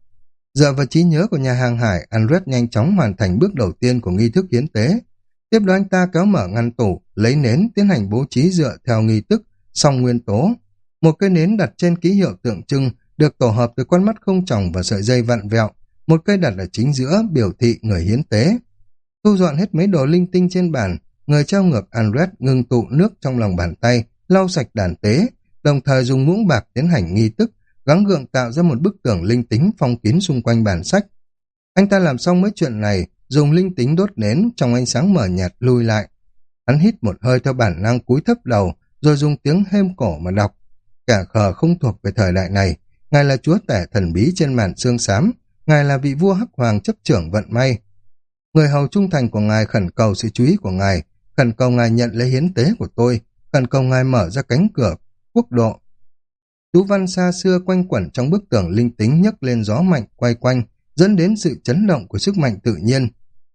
Dựa vào trí nhớ của nhà hàng hải, Andres nhanh chóng hoàn thành bước đầu tiên của nghi thức hiến tế. Tiếp đó anh ta kéo mở ngăn tủ, lấy nến tiến hành bố trí dựa theo nghi thức, song nguyên tố. Một cây nến đặt trên ký hiệu tượng trưng được tổ hợp từ con mắt không tròng và sợi dây vặn vẹo, một cây đặt ở chính giữa biểu thị người hiến tế. Thu dọn hết mấy đồ linh tinh trên bàn, người trao ngược Andret ngừng tụ nước trong lòng bàn tay, lau sạch đàn tế, đồng thời dùng muỗng bạc tiến hành nghi tức, gắng gượng tạo ra một bức tường linh tính phong kín xung quanh bản sách. Anh ta làm xong mấy chuyện này, dùng linh tính đốt nến trong ánh sáng mờ nhạt lui lại. Hắn hít một hơi theo bản năng cúi thấp đầu, rồi dùng tiếng hêm cổ mà đọc. Cả khờ không thuộc về thời đại này, ngài là chúa tể thần bí trên màn xương xám, ngài là vị vua hắc hoàng chấp trưởng vận may. Người hầu trung thành của ngài khẩn cầu sự chú ý của ngài, khẩn cầu ngài nhận lấy hiến tế của tôi, khẩn cầu ngài mở ra cánh cửa quốc độ. Chú văn xa xưa quanh quẩn trong bức tường linh tính nhấc lên gió mạnh quay quanh, dẫn đến sự chấn động của sức mạnh tự nhiên.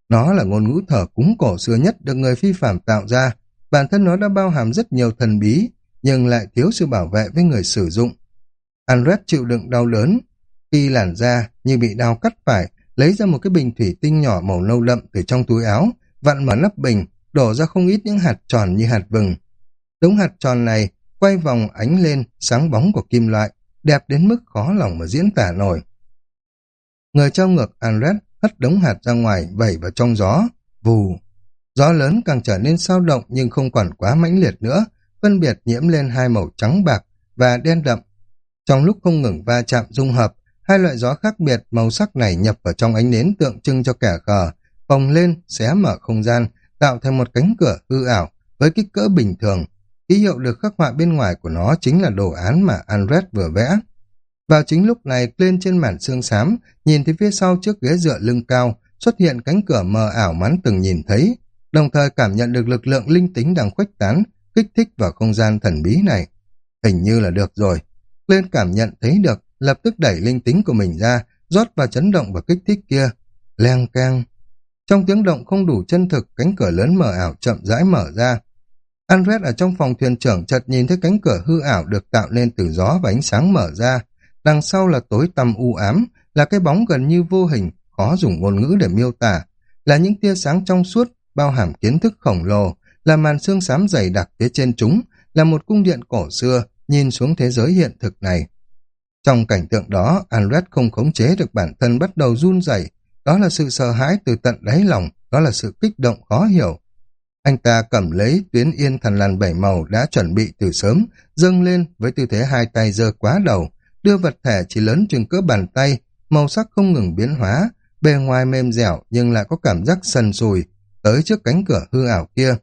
Nó là ngôn ngữ thở cúng cổ xưa nhất được người phi phạm tạo ra, bản thân nó đã bao hàm rất nhiều thần bí, nhưng lại thiếu sự bảo vệ với người sử dụng. Andret chịu đựng đau lớn, khi làn da như bị đau cắt phải, lấy ra một cái bình thủy tinh nhỏ màu nâu đậm từ trong túi áo, vặn mở nắp bình, đổ ra không ít những hạt tròn như hạt vừng. Đống hạt tròn này quay vòng ánh lên sáng bóng của kim loại, đẹp đến mức khó lòng mà diễn tả nổi. Người trao ngược Andret hất đống hạt ra ngoài vẩy vào trong gió, vù. Gió lớn càng trở nên sao động nhưng không còn quá mãnh liệt nữa, phân biệt nhiễm lên hai màu trắng bạc và đen đậm. Trong lúc không ngừng va chạm dung hợp, hai loại gió khác biệt màu sắc này nhập vào trong ánh nến tượng trưng cho kẻ khờ, phồng lên, xé mở không gian, tạo thành một cánh cửa hư ảo với kích cỡ bình thường. Ký hiệu được khắc họa bên ngoài của nó chính là đồ án mà andres vừa vẽ. Vào chính lúc này, lên trên màn xương xám, nhìn thấy phía sau chiếc ghế dựa lưng cao, xuất hiện cánh cửa mờ ảo mắn từng nhìn thấy, đồng thời cảm nhận được lực lượng linh tính đang khuếch tán, kích thích vào không gian thần bí này. Hình như là được rồi. Lên cảm nhận thấy được, lập tức đẩy linh tính của mình ra, rót vào chấn động và kích thích kia. Leng keng. Trong tiếng động không đủ chân thực, cánh cửa lớn mở ảo chậm rãi mở ra. Andret ở trong phòng thuyền trưởng chợt nhìn thấy cánh cửa hư ảo được tạo nên từ gió và ánh sáng mở ra. Đằng sau là tối tăm u ám, là cái bóng gần như vô hình, khó dùng ngôn ngữ để miêu tả. Là những tia sáng trong suốt, bao hàm kiến thức khổng lồ, là màn xương xám dày đặc phía trên chúng, là một cung điện cổ xưa, nhìn xuống thế giới hiện thực này. Trong cảnh tượng đó, Andret không khống chế được bản thân bắt đầu run rẩy. Đó là sự sợ hãi từ tận đáy lòng, đó là sự kích động khó hiểu. Anh ta cầm lấy tuyến yên thần làn bảy màu đã chuẩn bị từ sớm, dâng lên với tư thế hai tay giơ quá đầu, đưa vật thể chỉ lớn chừng cỡ bàn tay, màu sắc không ngừng biến hóa, bề ngoài mềm dẻo nhưng lại có cảm giác sần sùi, tới trước cánh cửa hư ảo kia.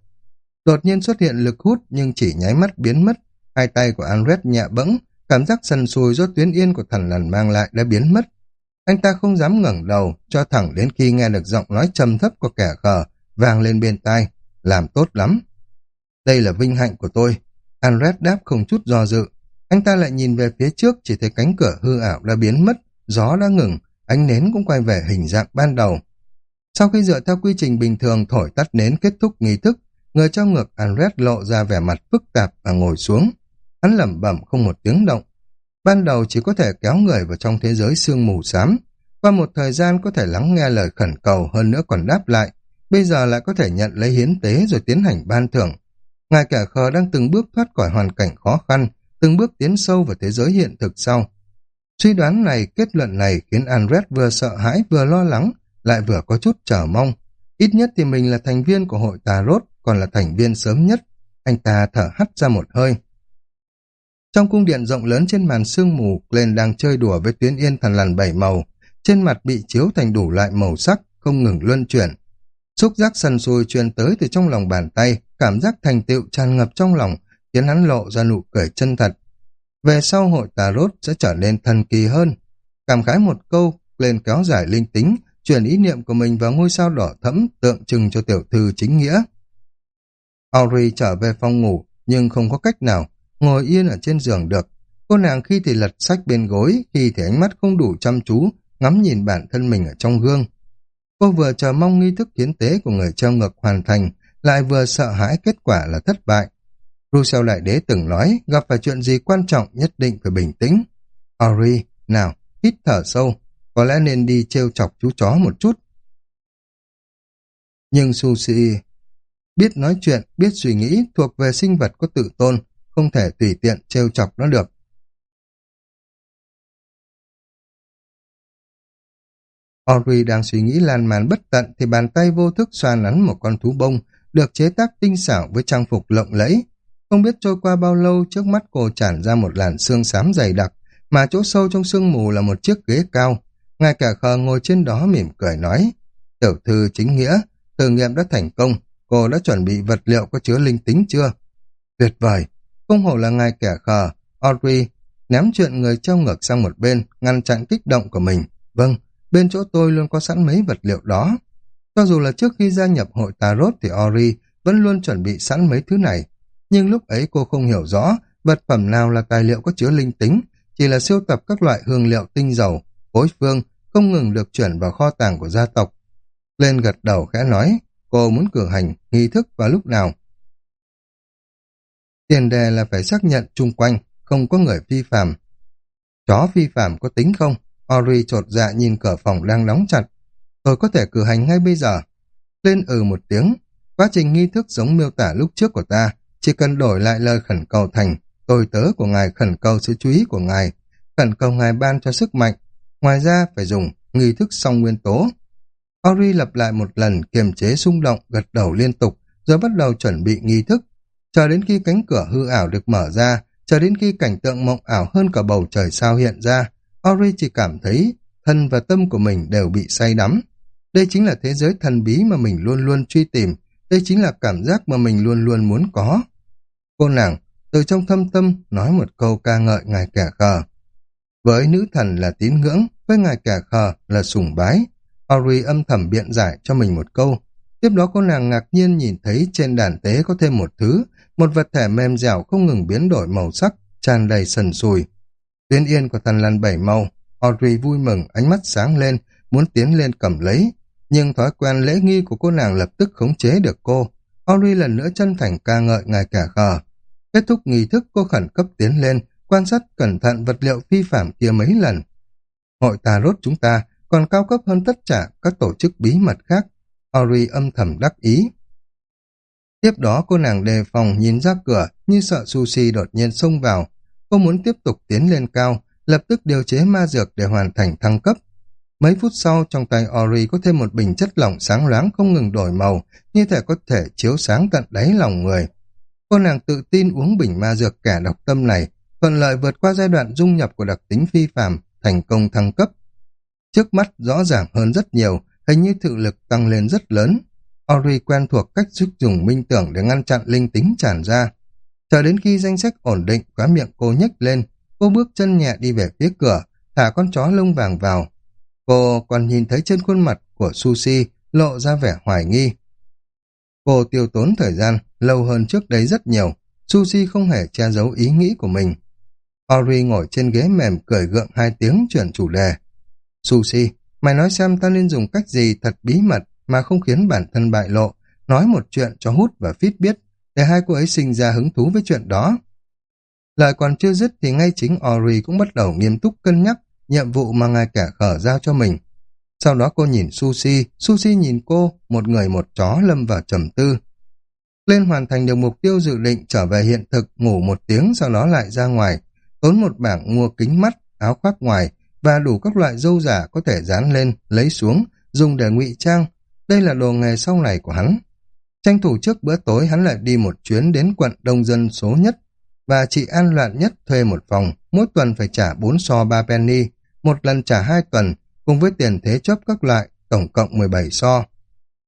Đột nhiên xuất hiện lực hút nhưng chỉ nháy mắt biến mất, hai tay của Andres nhẹ bẫng, cảm giác sần sùi do tuyến yên của thần lần mang lại đã biến mất. Anh ta không dám ngẩng đầu, cho thẳng đến khi nghe được giọng nói trầm thấp của kẻ khờ, vang lên bên tai, làm tốt lắm. Đây là vinh hạnh của tôi. Andres đáp không chút do dự. Anh ta lại nhìn về phía trước chỉ thấy cánh cửa hư ảo đã biến mất, gió đã ngừng, ánh nến cũng quay về hình dạng ban đầu. Sau khi dựa theo quy trình bình thường thổi tắt nến kết thúc nghi thức, người trong ngược Andres lộ ra vẻ mặt phức tạp và ngồi xuống. Hắn lẩm bẩm không một tiếng động. Ban đầu chỉ có thể kéo người vào trong thế giới sương mù xám. Qua một thời gian có thể lắng nghe lời khẩn cầu hơn nữa còn đáp lại. Bây giờ lại có thể nhận lấy hiến tế rồi tiến hành ban thưởng. Ngài kẻ khờ đang từng bước thoát khỏi hoàn cảnh khó khăn, từng bước tiến sâu vào thế giới hiện thực sau. Suy đoán này, kết luận này khiến Andres vừa sợ hãi vừa lo lắng, lại vừa có chút chờ mong. Ít nhất thì mình là thành viên của hội tà rốt, còn là thành viên sớm nhất. Anh ta thở hắt ra một hơi. Trong cung điện rộng lớn trên màn sương mù, Glenn đang chơi đùa với tuyến yên thần lằn bảy màu. Trên mặt bị chiếu thành đủ loại màu sắc, không ngừng luân chuyển. Xúc giác sần sùi truyền tới từ trong lòng bàn tay, cảm giác thành tựu tràn ngập trong lòng, khiến hắn lộ ra nụ cười chân thật. Về sau hội tà rốt sẽ trở nên thần kỳ hơn. Cảm khái một câu, lên kéo dài linh tính, chuyển ý niệm của mình vào ngôi sao đỏ thẫm tượng trưng cho tiểu thư chính nghĩa. Audrey trở về phòng ngủ, nhưng không có cách nào, ngồi yên ở trên giường được. Cô nàng khi thì lật sách bên gối, khi thì ánh mắt không đủ chăm chú, ngắm nhìn bản thân mình ở trong gương. Cô vừa chờ mong nghi thức hiến tế của người treo ngược hoàn thành, lại vừa sợ hãi kết quả là thất bại. Rousseau Đại Đế từng nói, gặp phải chuyện gì quan trọng nhất định phải bình tĩnh. Ori, nào, hít thở sâu, có lẽ nên đi trêu chọc chú chó một chút. Nhưng Susie biết nói chuyện, biết suy nghĩ, thuộc về sinh vật có tự tôn, không thể tùy tiện trêu chọc nó được. Ori đang suy nghĩ lan man bất tận thì bàn tay vô thức xoa nắn một con thú bông được chế tác tinh xảo với trang phục lộng lẫy. Không biết trôi qua bao lâu trước mắt cô tràn ra một làn xương xám dày đặc, mà chỗ sâu trong sương mù là một chiếc ghế cao. Ngay cả khờ ngồi trên đó mỉm cười nói, tiểu thư chính nghĩa, thử nghiệm đã thành công, cô đã chuẩn bị vật liệu có chứa linh tính chưa? Tuyệt vời, không hổ là ngài kẻ khờ, Audrey ném chuyện người treo ngược sang một bên, ngăn chặn kích động của mình. Vâng, bên chỗ tôi luôn có sẵn mấy vật liệu đó. Cho dù là trước khi gia nhập hội Tarot thì Ori vẫn luôn chuẩn bị sẵn mấy thứ này. Nhưng lúc ấy cô không hiểu rõ vật phẩm nào là tài liệu có chứa linh tính, chỉ là siêu tập các loại hương liệu tinh dầu, phối phương, không ngừng được chuyển vào kho tàng của gia tộc. Lên gật đầu khẽ nói, cô muốn cử hành, nghi thức vào lúc nào. Tiền đề là phải xác nhận chung quanh, không có người phi phạm. Chó phi phạm có tính không? Ori trột dạ nhìn cửa phòng đang đóng chặt. Tôi có thể cử hành ngay bây giờ. Lên ừ một tiếng. Quá trình nghi thức giống miêu tả lúc trước của ta. Chỉ cần đổi lại lời khẩn cầu thành. Tôi tớ của ngài khẩn cầu sự chú ý của ngài. Khẩn cầu ngài ban cho sức mạnh. Ngoài ra phải dùng nghi thức song nguyên tố. Ori lặp lại một lần kiềm chế xung động, gật đầu liên tục, rồi bắt đầu chuẩn bị nghi thức. Chờ đến khi cánh cửa hư ảo được mở ra, chờ đến khi cảnh tượng mộng ảo hơn cả bầu trời sao hiện ra, Ori chỉ cảm thấy thân và tâm của mình đều bị say đắm. Đây chính là thế giới thần bí mà mình luôn luôn truy tìm, đây chính là cảm giác mà mình luôn luôn muốn có. Cô nàng, từ trong thâm tâm, nói một câu ca ngợi ngài kẻ khờ. Với nữ thần là tín ngưỡng, với ngài kẻ khờ là sùng bái. Auri âm thầm biện giải cho mình một câu. Tiếp đó cô nàng ngạc nhiên nhìn thấy trên đàn tế có thêm một thứ, một vật thể mềm dẻo không ngừng biến đổi màu sắc, tràn đầy sần sùi. Tuyến yên của thần lằn bảy màu, Audrey vui mừng, ánh mắt sáng lên, muốn tiến lên cầm lấy. Nhưng thói quen lễ nghi của cô nàng lập tức khống chế được cô. Audrey lần nữa chân thành ca ngợi ngài cả khờ. Kết thúc nghi thức cô khẩn cấp tiến lên, quan sát cẩn thận vật liệu phi phạm kia mấy lần. Hội tà rốt chúng ta còn cao cấp hơn tất cả các tổ chức bí mật khác. Ori âm thầm đắc ý. Tiếp đó cô nàng đề phòng nhìn ra cửa như sợ sushi đột nhiên xông vào. Cô muốn tiếp tục tiến lên cao, lập tức điều chế ma dược để hoàn thành thăng cấp. Mấy phút sau, trong tay Ori có thêm một bình chất lỏng sáng loáng không ngừng đổi màu, như thể có thể chiếu sáng tận đáy lòng người. Cô nàng tự tin uống bình ma dược kẻ độc tâm này, thuận lợi vượt qua giai đoạn dung nhập của đặc tính phi phàm, thành công thăng cấp. Trước mắt rõ ràng hơn rất nhiều, hình như thực lực tăng lên rất lớn. Ori quen thuộc cách sức dùng minh tưởng để ngăn chặn linh tính tràn ra. Chờ đến khi danh sách ổn định, khóa miệng cô nhếch lên, cô bước chân nhẹ đi về phía cửa, thả con chó lông vàng vào. Cô còn nhìn thấy trên khuôn mặt của Sushi lộ ra vẻ hoài nghi. Cô tiêu tốn thời gian lâu hơn trước đấy rất nhiều, Sushi không hề che giấu ý nghĩ của mình. Ori ngồi trên ghế mềm cười gượng hai tiếng chuyển chủ đề. Sushi, mày nói xem ta nên dùng cách gì thật bí mật mà không khiến bản thân bại lộ, nói một chuyện cho Hút và Fit biết, để hai cô ấy sinh ra hứng thú với chuyện đó. Lời còn chưa dứt thì ngay chính Ori cũng bắt đầu nghiêm túc cân nhắc nhiệm vụ mà ngài kẻ khở giao cho mình. Sau đó cô nhìn Sushi, Sushi nhìn cô, một người một chó lâm vào trầm tư. Lên hoàn thành được mục tiêu dự định trở về hiện thực, ngủ một tiếng sau đó lại ra ngoài, tốn một bảng mua kính mắt, áo khoác ngoài và đủ các loại dâu giả có thể dán lên, lấy xuống, dùng để ngụy trang. Đây là đồ nghề sau này của hắn. Tranh thủ trước bữa tối hắn lại đi một chuyến đến quận đông dân số nhất và chị an loạn nhất thuê một phòng, mỗi tuần phải trả 4 so 3 penny, một lần trả hai tuần, cùng với tiền thế chấp các loại, tổng cộng 17 so.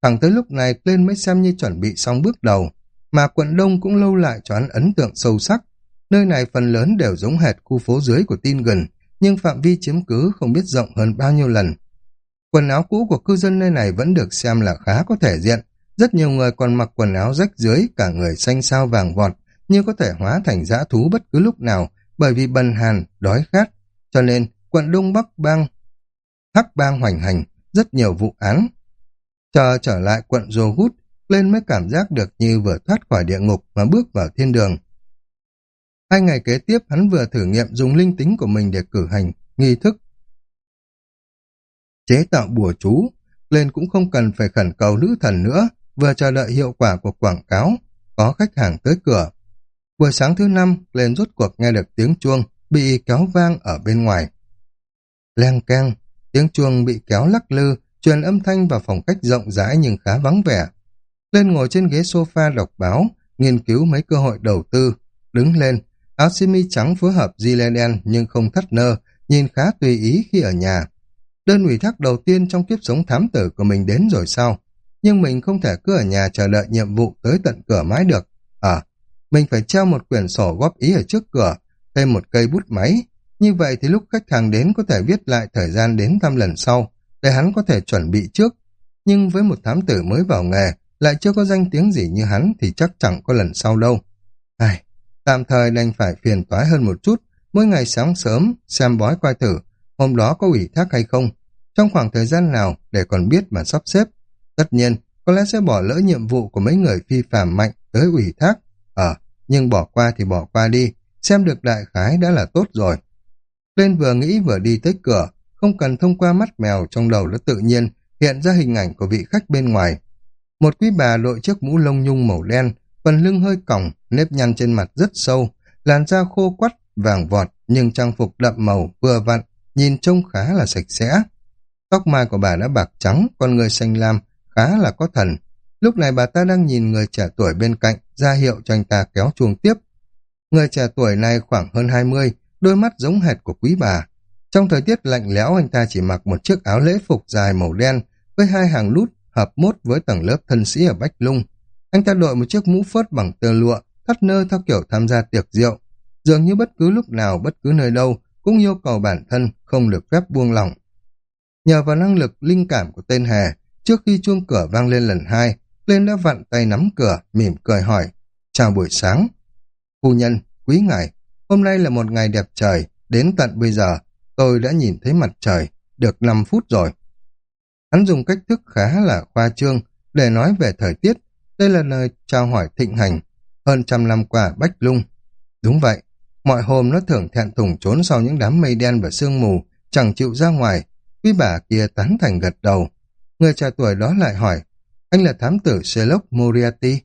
Thẳng tới lúc này, lên mới xem như chuẩn bị xong bước đầu, mà quận Đông cũng lâu lại cho hắn ấn tượng sâu sắc. Nơi này phần lớn đều giống hệt khu phố dưới của tin gần, nhưng phạm vi chiếm cứ không biết rộng hơn bao nhiêu lần. Quần áo cũ của cư dân nơi này vẫn được xem là khá có thể diện. Rất nhiều người còn mặc quần áo rách dưới, cả người xanh sao vàng vọt, như có thể hóa thành dã thú bất cứ lúc nào, bởi vì bần hàn, đói khát. Cho nên, quận Đông Bắc bang, Hắc bang hoành hành, rất nhiều vụ án. Chờ trở lại quận Dô Hút, lên mới cảm giác được như vừa thoát khỏi địa ngục mà bước vào thiên đường. Hai ngày kế tiếp hắn vừa thử nghiệm dùng linh tính của mình để cử hành, nghi thức. Chế tạo bùa chú, lên cũng không cần phải khẩn cầu nữ thần nữa, vừa chờ đợi hiệu quả của quảng cáo, có khách hàng tới cửa. Buổi sáng thứ năm, lên rốt cuộc nghe được tiếng chuông, bị kéo vang ở bên ngoài. Leng keng, tiếng chuông bị kéo lắc lư, truyền âm thanh vào phòng cách rộng rãi nhưng khá vắng vẻ. Lên ngồi trên ghế sofa đọc báo, nghiên cứu mấy cơ hội đầu tư, đứng lên, áo sơ mi trắng phối hợp gilet đen nhưng không thắt nơ, nhìn khá tùy ý khi ở nhà. Đơn ủy thác đầu tiên trong kiếp sống thám tử của mình đến rồi sao? Nhưng mình không thể cứ ở nhà chờ đợi nhiệm vụ tới tận cửa mãi được. À, mình phải treo một quyển sổ góp ý ở trước cửa, thêm một cây bút máy. Như vậy thì lúc khách hàng đến có thể viết lại thời gian đến thăm lần sau, để hắn có thể chuẩn bị trước. Nhưng với một thám tử mới vào nghề, lại chưa có danh tiếng gì như hắn thì chắc chẳng có lần sau đâu. Ai, tạm thời đành phải phiền toái hơn một chút, mỗi ngày sáng sớm xem bói coi thử, hôm đó có ủy thác hay không, trong khoảng thời gian nào để còn biết mà sắp xếp. Tất nhiên, có lẽ sẽ bỏ lỡ nhiệm vụ của mấy người phi phàm mạnh tới ủy thác. Ờ, nhưng bỏ qua thì bỏ qua đi, xem được đại khái đã là tốt rồi. Lên vừa nghĩ vừa đi tới cửa, không cần thông qua mắt mèo trong đầu nó tự nhiên hiện ra hình ảnh của vị khách bên ngoài. Một quý bà đội chiếc mũ lông nhung màu đen, phần lưng hơi còng, nếp nhăn trên mặt rất sâu, làn da khô quắt, vàng vọt nhưng trang phục đậm màu vừa vặn, nhìn trông khá là sạch sẽ. Tóc mai của bà đã bạc trắng, con người xanh lam, khá là có thần. Lúc này bà ta đang nhìn người trẻ tuổi bên cạnh, ra hiệu cho anh ta kéo chuông tiếp. Người trẻ tuổi này khoảng hơn 20, đôi mắt giống hệt của quý bà. Trong thời tiết lạnh lẽo anh ta chỉ mặc một chiếc áo lễ phục dài màu đen với hai hàng nút hợp mốt với tầng lớp thân sĩ ở Bách Lung. Anh ta đội một chiếc mũ phớt bằng tơ lụa, thắt nơ theo kiểu tham gia tiệc rượu. Dường như bất cứ lúc nào, bất cứ nơi đâu, cũng yêu cầu bản thân không được phép buông lỏng. Nhờ vào năng lực linh cảm của tên Hè, trước khi chuông cửa vang lên lần hai, lên đã vặn tay nắm cửa, mỉm cười hỏi, chào buổi sáng. Phu nhân, quý ngài, hôm nay là một ngày đẹp trời, đến tận bây giờ, tôi đã nhìn thấy mặt trời, được 5 phút rồi. Hắn dùng cách thức khá là khoa trương để nói về thời tiết. Đây là lời trao hỏi thịnh hành, hơn trăm năm qua Bách Lung. Đúng vậy, mọi hôm nó thường thẹn thùng trốn sau những đám mây đen và sương mù, chẳng chịu ra ngoài. Quý bà kia tán thành gật đầu. Người trẻ tuổi đó lại hỏi, anh là thám tử Sherlock Moriarty.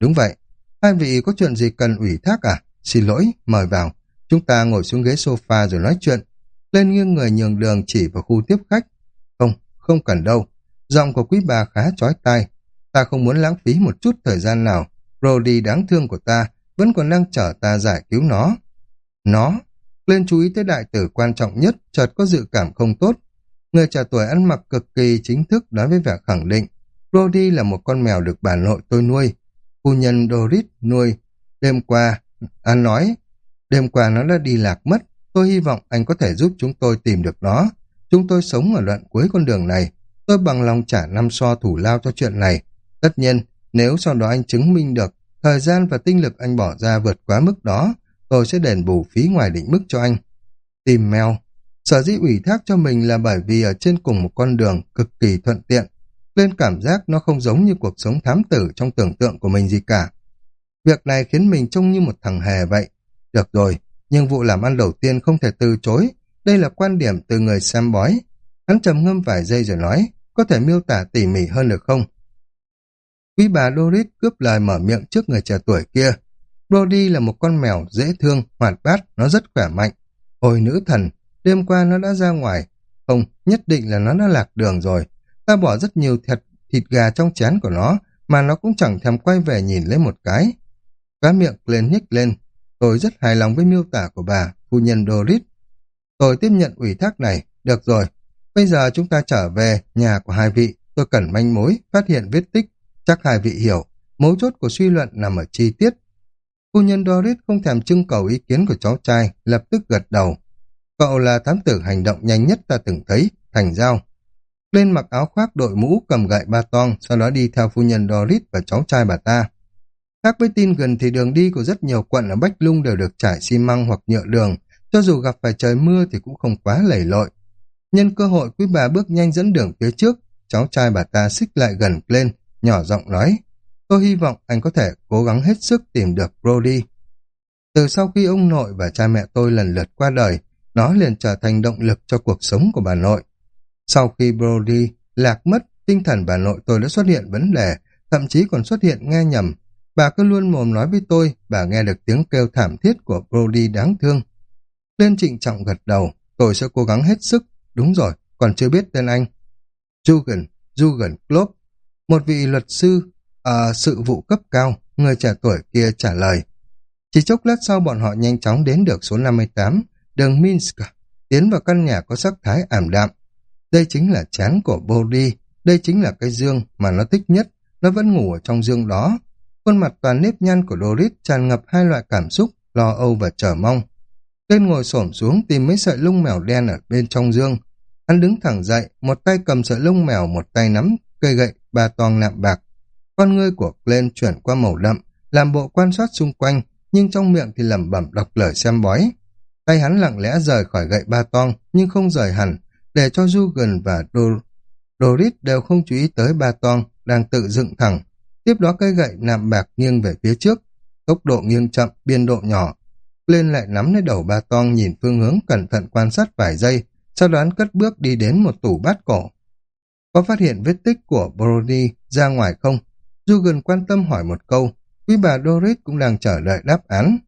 Đúng vậy, hai vị có chuyện gì cần ủy thác à? Xin lỗi, mời vào. Chúng ta ngồi xuống ghế sofa rồi nói chuyện. Lên nghiêng người nhường đường chỉ vào khu tiếp khách. Không, không cần đâu. Giọng của quý bà khá chói tai. Ta không muốn lãng phí một chút thời gian nào. Brody đáng thương của ta vẫn còn đang chờ ta giải cứu nó. Nó, lên chú ý tới đại tử quan trọng nhất, chợt có dự cảm không tốt. Người trẻ tuổi ăn mặc cực kỳ chính thức nói với vẻ khẳng định. Brody là một con mèo được bà nội tôi nuôi. Phu nhân Doris nuôi. Đêm qua, anh nói, đêm qua nó đã đi lạc mất. Tôi hy vọng anh có thể giúp chúng tôi tìm được nó. Chúng tôi sống ở đoạn cuối con đường này. Tôi bằng lòng trả năm so thủ lao cho chuyện này. Tất nhiên, nếu sau đó anh chứng minh được thời gian và tinh lực anh bỏ ra vượt quá mức đó, tôi sẽ đền bù phí ngoài định mức cho anh. Tìm mèo. Sở dĩ ủy thác cho mình là bởi vì ở trên cùng một con đường cực kỳ thuận tiện. Lên cảm giác nó không giống như cuộc sống thám tử trong tưởng tượng của mình gì cả. Việc này khiến mình trông như một thằng hề vậy. Được rồi, nhưng vụ làm ăn đầu tiên không thể từ chối. Đây là quan điểm từ người xem bói. Hắn trầm ngâm vài giây rồi nói, có thể miêu tả tỉ mỉ hơn được không? Quý bà Doris cướp lời mở miệng trước người trẻ tuổi kia. Brody là một con mèo dễ thương, hoạt bát, nó rất khỏe mạnh. Ôi nữ thần, đêm qua nó đã ra ngoài. Không, nhất định là nó đã lạc đường rồi. Ta bỏ rất nhiều thịt, thịt gà trong chén của nó, mà nó cũng chẳng thèm quay về nhìn lấy một cái. Cá miệng lên nhích lên. Tôi rất hài lòng với miêu tả của bà, phu nhân Doris. Tôi tiếp nhận ủy thác này. Được rồi, bây giờ chúng ta trở về nhà của hai vị. Tôi cần manh mối, phát hiện vết tích. Chắc hai vị hiểu, mấu chốt của suy luận nằm ở chi tiết. Phu nhân Doris không thèm trưng cầu ý kiến của cháu trai, lập tức gật đầu. Cậu là thám tử hành động nhanh nhất ta từng thấy, thành giao. Lên mặc áo khoác đội mũ cầm gậy ba tong, sau đó đi theo phu nhân Doris và cháu trai bà ta. Khác với tin gần thì đường đi của rất nhiều quận ở Bách Lung đều được trải xi măng hoặc nhựa đường, cho dù gặp phải trời mưa thì cũng không quá lầy lội. Nhân cơ hội quý bà bước nhanh dẫn đường phía trước, cháu trai bà ta xích lại gần lên, nhỏ giọng nói, tôi hy vọng anh có thể cố gắng hết sức tìm được Brody. Từ sau khi ông nội và cha mẹ tôi lần lượt qua đời, nó liền trở thành động lực cho cuộc sống của bà nội. Sau khi Brody lạc mất, tinh thần bà nội tôi đã xuất hiện vấn đề, thậm chí còn xuất hiện nghe nhầm. Bà cứ luôn mồm nói với tôi, bà nghe được tiếng kêu thảm thiết của Brody đáng thương. Lên trịnh trọng gật đầu, tôi sẽ cố gắng hết sức. Đúng rồi, còn chưa biết tên anh. Jugan, Jugan Klopp, một vị luật sư ở sự vụ cấp cao, người trẻ tuổi kia trả lời. Chỉ chốc lát sau bọn họ nhanh chóng đến được số 58, đường Minsk, tiến vào căn nhà có sắc thái ảm đạm. Đây chính là chán của Bodhi, đây chính là cái dương mà nó thích nhất, nó vẫn ngủ ở trong dương đó. Khuôn mặt toàn nếp nhăn của Doris tràn ngập hai loại cảm xúc, lo âu và chờ mong. tên ngồi xổm xuống tìm mấy sợi lông mèo đen ở bên trong dương. Hắn đứng thẳng dậy, một tay cầm sợi lông mèo, một tay nắm cây gậy ba toang nạm bạc. Con ngươi của Glenn chuyển qua màu đậm, làm bộ quan sát xung quanh, nhưng trong miệng thì lẩm bẩm đọc lời xem bói. Tay hắn lặng lẽ rời khỏi gậy ba toang, nhưng không rời hẳn, để cho Dugan và Dor Doris đều không chú ý tới ba toang đang tự dựng thẳng. Tiếp đó cây gậy nạm bạc nghiêng về phía trước, tốc độ nghiêng chậm, biên độ nhỏ. Glenn lại nắm lấy đầu ba toang nhìn phương hướng cẩn thận quan sát vài giây, sau đó cất bước đi đến một tủ bát cổ. Có phát hiện vết tích của Brody ra ngoài không? Dugan quan tâm hỏi một câu. Quý bà Doris cũng đang chờ đợi đáp án.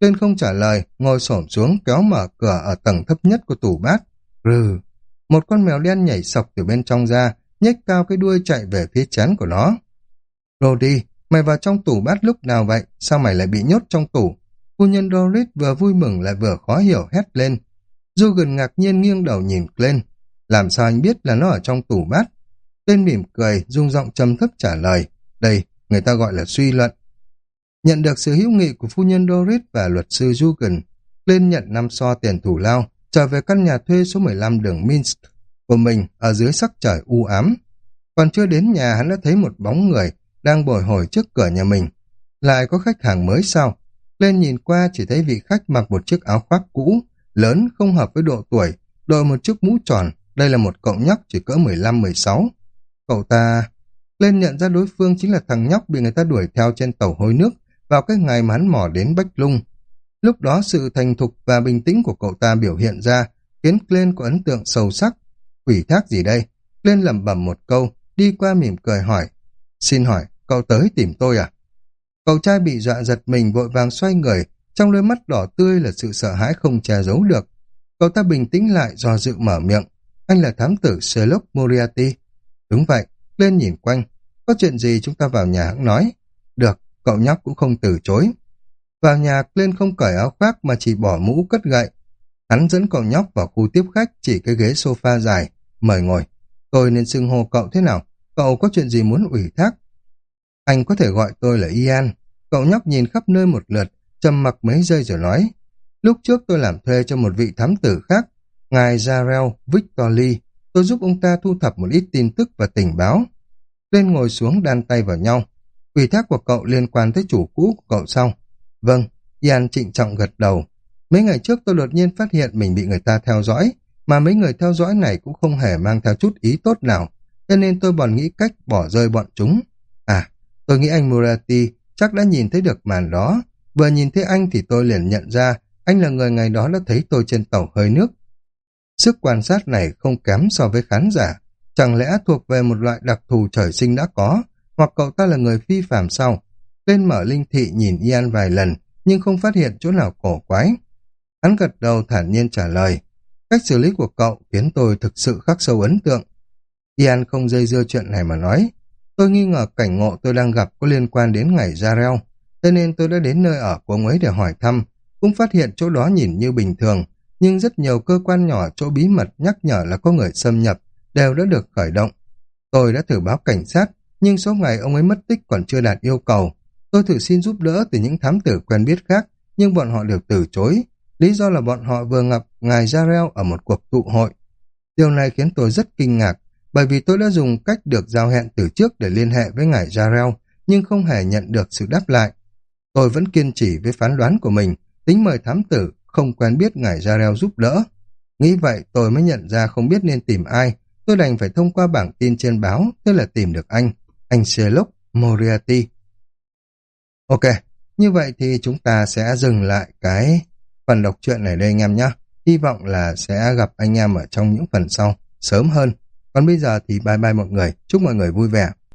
Lên không trả lời, ngồi xổm xuống kéo mở cửa ở tầng thấp nhất của tủ bát. Rừ. Một con mèo đen nhảy sọc từ bên trong ra, nhếch cao cái đuôi chạy về phía chán của nó. Brody, mày vào trong tủ bát lúc nào vậy? Sao mày lại bị nhốt trong tủ? Phu nhân Doris vừa vui mừng lại vừa khó hiểu hét lên. Dugan ngạc nhiên nghiêng đầu nhìn lên. Làm sao anh biết là nó ở trong tủ bát? Tên mỉm cười, dung giọng trầm thấp trả lời. Đây, người ta gọi là suy luận. Nhận được sự hữu nghị của phu nhân Doris và luật sư Jugen, lên nhận năm so tiền thủ lao, trở về căn nhà thuê số 15 đường Minsk của mình ở dưới sắc trời u ám. Còn chưa đến nhà hắn đã thấy một bóng người đang bồi hồi trước cửa nhà mình. Lại có khách hàng mới sao? Lên nhìn qua chỉ thấy vị khách mặc một chiếc áo khoác cũ, lớn không hợp với độ tuổi, đội một chiếc mũ tròn. Đây là một cậu nhóc chỉ cỡ 15-16. Cậu ta... Lên nhận ra đối phương chính là thằng nhóc bị người ta đuổi theo trên tàu hôi nước vào cái ngày mà hắn mò đến Bách Lung. Lúc đó sự thành thục và bình tĩnh của cậu ta biểu hiện ra khiến Glenn có ấn tượng sâu sắc. Quỷ thác gì đây? Glenn lẩm bẩm một câu, đi qua mỉm cười hỏi. Xin hỏi, cậu tới tìm tôi à? Cậu trai bị dọa giật mình vội vàng xoay người, trong đôi mắt đỏ tươi là sự sợ hãi không che giấu được. Cậu ta bình tĩnh lại do dự mở miệng. Anh là thám tử Sherlock Moriarty. Đúng vậy, lên nhìn quanh. Có chuyện gì chúng ta vào nhà hãng nói. Được, cậu nhóc cũng không từ chối. Vào nhà, lên không cởi áo khoác mà chỉ bỏ mũ cất gậy. Hắn dẫn cậu nhóc vào khu tiếp khách chỉ cái ghế sofa dài. mời ngồi. Tôi nên xưng hô cậu thế nào? Cậu có chuyện gì muốn ủy thác? Anh có thể gọi tôi là Ian. Cậu nhóc nhìn khắp nơi một lượt, trầm mặc mấy giây rồi nói. Lúc trước tôi làm thuê cho một vị thám tử khác, ngài Jarrell Victor Lee. Tôi giúp ông ta thu thập một ít tin tức và tình báo. Lên ngồi xuống đan tay vào nhau. Ủy thác của cậu liên quan tới chủ cũ của cậu sao? Vâng, Ian trịnh trọng gật đầu. Mấy ngày trước tôi đột nhiên phát hiện mình bị người ta theo dõi, mà mấy người theo dõi này cũng không hề mang theo chút ý tốt nào, cho nên tôi bòn nghĩ cách bỏ rơi bọn chúng. À, tôi nghĩ anh Murati chắc đã nhìn thấy được màn đó. Vừa nhìn thấy anh thì tôi liền nhận ra anh là người ngày đó đã thấy tôi trên tàu hơi nước. Sức quan sát này không kém so với khán giả. Chẳng lẽ thuộc về một loại đặc thù trời sinh đã có, hoặc cậu ta là người phi phạm sao? Lên mở linh thị nhìn Ian vài lần, nhưng không phát hiện chỗ nào cổ quái. Hắn gật đầu thản nhiên trả lời. Cách xử lý của cậu khiến tôi thực sự khắc sâu ấn tượng. Ian không dây dưa chuyện này mà nói. Tôi nghi ngờ cảnh ngộ tôi đang gặp có liên quan đến ngày Jarel, cho nên tôi đã đến nơi ở của ông ấy để hỏi thăm, cũng phát hiện chỗ đó nhìn như bình thường, nhưng rất nhiều cơ quan nhỏ chỗ bí mật nhắc nhở là có người xâm nhập, đều đã được khởi động. Tôi đã thử báo cảnh sát, nhưng số ngày ông ấy mất tích còn chưa đạt yêu cầu. Tôi thử xin giúp đỡ từ những thám tử quen biết khác, nhưng bọn họ đều từ chối. Lý do là bọn họ vừa gặp ngài Jarel ở một cuộc tụ hội. Điều này khiến tôi rất kinh ngạc, bởi vì tôi đã dùng cách được giao hẹn từ trước để liên hệ với ngài Jarel, nhưng không hề nhận được sự đáp lại. Tôi vẫn kiên trì với phán đoán của mình, tính mời thám tử, không quen biết ngài Jarel giúp đỡ. Nghĩ vậy tôi mới nhận ra không biết nên tìm ai, tôi đành phải thông qua bảng tin trên báo, tức là tìm được anh, anh Sherlock Moriarty. Ok, như vậy thì chúng ta sẽ dừng lại cái phần đọc truyện này đây anh em nhé. Hy vọng là sẽ gặp anh em ở trong những phần sau, sớm hơn. Còn bây giờ thì bye bye mọi người, chúc mọi người vui vẻ.